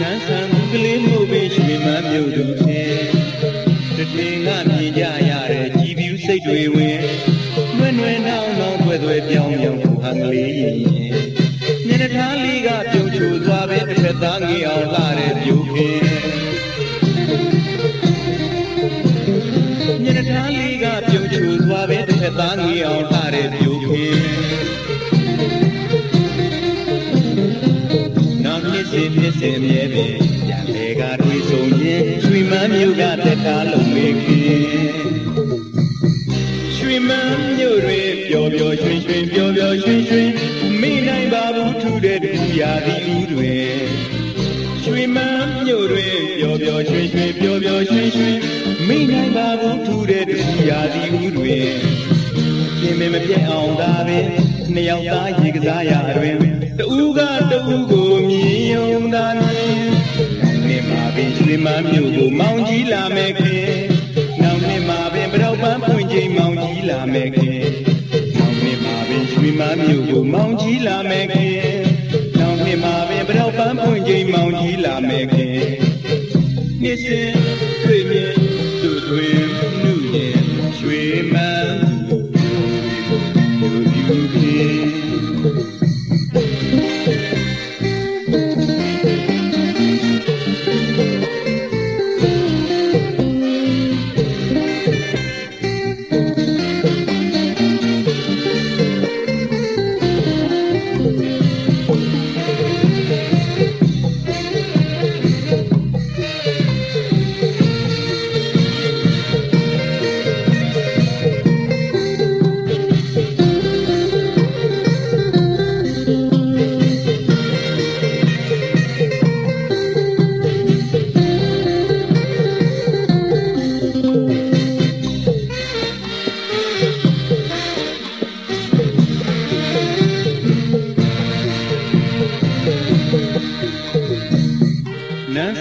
နန်းဆန်ကလေးမျိုးပဲရွှေမန်းမျိုးတို့ဖြင့်တထင်ကမြင်ကြရတဲ့ကြည်ပြူးစိတ်တွေဝင်နှွဲ့နှွဲ့နှောင်းနှောင်းတွဲတွဲပြောင်းပြောင်းဖူဟန်ကလေးရင်မျက်နှာထားလေးကပြုံးချိုသွားပဲတစ်ဖက်သားငေအောင်လာတဲ့ပြူဖြင့်မျက်နှာထားလေးကပြုံးချိုသွားပဲတစ်ဖက်သားငေအောင်လာ နှစ်စဉ်နှစ်စဉ်မြဲပင်ပြန်လေကတွေးဆုံခြင်းရွှေမန်းမြို့ကတက်တာလုံးမေခင်ရွှေမန်းမြို့တွေပျော်ပျော်ရွှင်ရွှင်ပျော်ပျော်ရွှင်ရွှင်မိနိုင်ပါဘူးထူတဲ့တူရာသီဥတွင်ရွှေမန်းမြို့တွေပျော်ပျော်ရွှင်ရွှင်ပျော်ပျော်ရွှင်ရွှင်မိနိုင်ပါဘူးထူတဲ့တူရာသီဥတွင်ရှင်မင်းမပြတ်အောင်သာပင် နှစ်ယောက်သားရေကစားရာတွင်တူကတူကိုမြည်ယုံသာမြင်နှစ်မှာပင်ရွှေမန်းမြို့ကိုမောင်းကြီးလာမယ်ခင်နောက်နှစ်မှာပင်ပရောက်ပန်းဖွင့်ချိန်မောင်းကြီးလာမယ်ခင်နောက်နှစ်မှာပင်ရွှေမန်းမြို့ကိုမောင်းကြီးလာမယ်ခင်နောက်နှစ်မှာပင်ပရောက်ပန်းဖွင့်ချိန်မောင်းကြီးလာမယ်ခင်နှစ်စဉ်တွေ့မြင် မြို့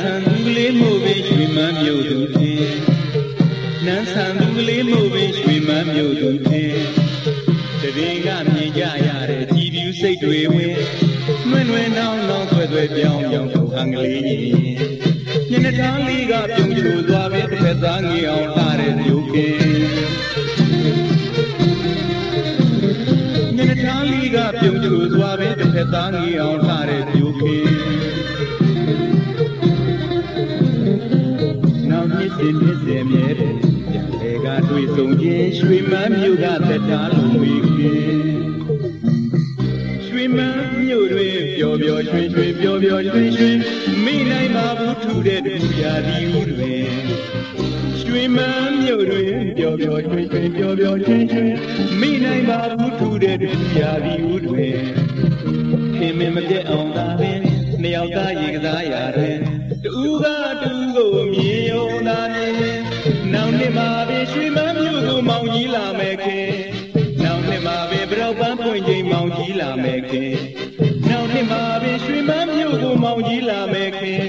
ဆန်သူကလေးမို့ပင်ရွှေမန်းမြို့သူဖြင့်နန်းဆန်သူကလေးမို့ပင်ရွှေမန်းမြို့သူဖြင့်တရင်ကမြင်ကြရတဲ့ကြည်ပြူစိတ်တွေဝင်နှွဲ့နှွဲ့နောင်းနောင်းသွဲသွဲပြောင်းပြောင်းသူဟန်ကလေးရင်ညနေသားလေးကပြုံးချိုသွားပဲတစ်ဖက်သားငေအောင်လှတဲ့မြို့ကင်းညနေသားလေးကပြုံးချိုသွားပဲတစ်ဖက်သားငေအောင်လှတဲ့မြို့ကင်း စ်စဉ်နှစ်စဉ်မြဲတယ်ပြန်လေကတွေ့ဆုံခြင်းရွှေမန်းမြို့ကသက်တာလုံးဝေခင်ရွှေမန်းမြို့တွင်ပျော်ပျော်ရွှင်ရွှင်ပျော်ပျော်ရွှင်ရွှင်မိနိုင်ပါဘူးထူတဲ့တူရာဒီဦးတွင်ရွှေမန်းမြို့တွင်ပျော်ပျော်ရွှင်ရွှင်ပျော်ပျော်ရွှင်ရွှင်မိနိုင်ပါဘူးထူတဲ့တူရာဒီဦးတွင်ခင်မင်မပြတ်အောင်သာပင်နှစ်ယောက်သားရေကစားရာတွင်တူကတူကိုမြည် ရွှေမန်းမြို့ကိုမောင်ကြီးလာမယ်ခင်နောက်နှစ်မှာပင်ပရောက်ပန်းပွင့်ချိန်မောင်ကြီးလာမယ်ခင်နောက်နှစ်မှာပင်ရွှေမန်းမြို့ကိုမောင်ကြီးလာမယ်ခင်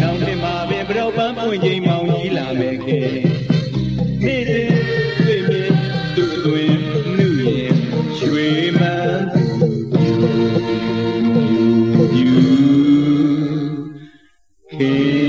နောက်နှစ်မှာပင်ပရောက်ပန်းပွင့်ချိန်မောင်ကြီးလာမယ်ခင်နေ့စဉ်တွေ့မြင်သူ့အတွင်နှုရင်ရွှေမန်း you. King.